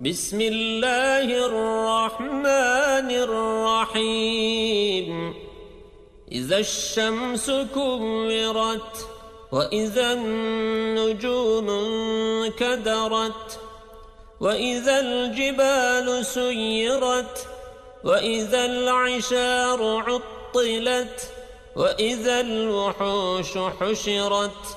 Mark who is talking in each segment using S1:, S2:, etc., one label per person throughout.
S1: بسم الله الرحمن الرحيم. إذا الشمس كورت وإذا النجوم كدرت وإذا الجبال سيرت وإذا العشار عطلت وإذا الوحوش حشرت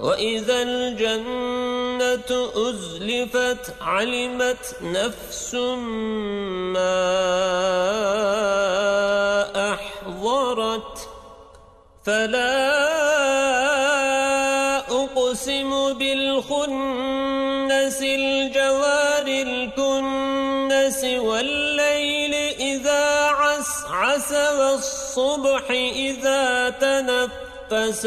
S1: وإذا الجنة أزلفت علمت نفس ما أحضرت فلا أقسم بالخنس الجوار الكنس والليل إذا عسعس والصبح إذا تنفس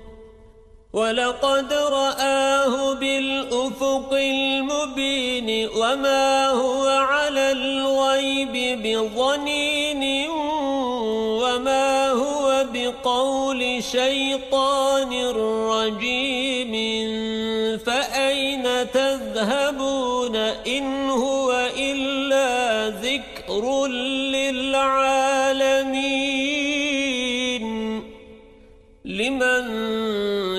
S1: ولقد رآه بالأفق المبين وما هو على الغيب بظنين وما هو بقول شيطان رجيم فأين تذهبون إن هو إلا ذكر للعالمين لمن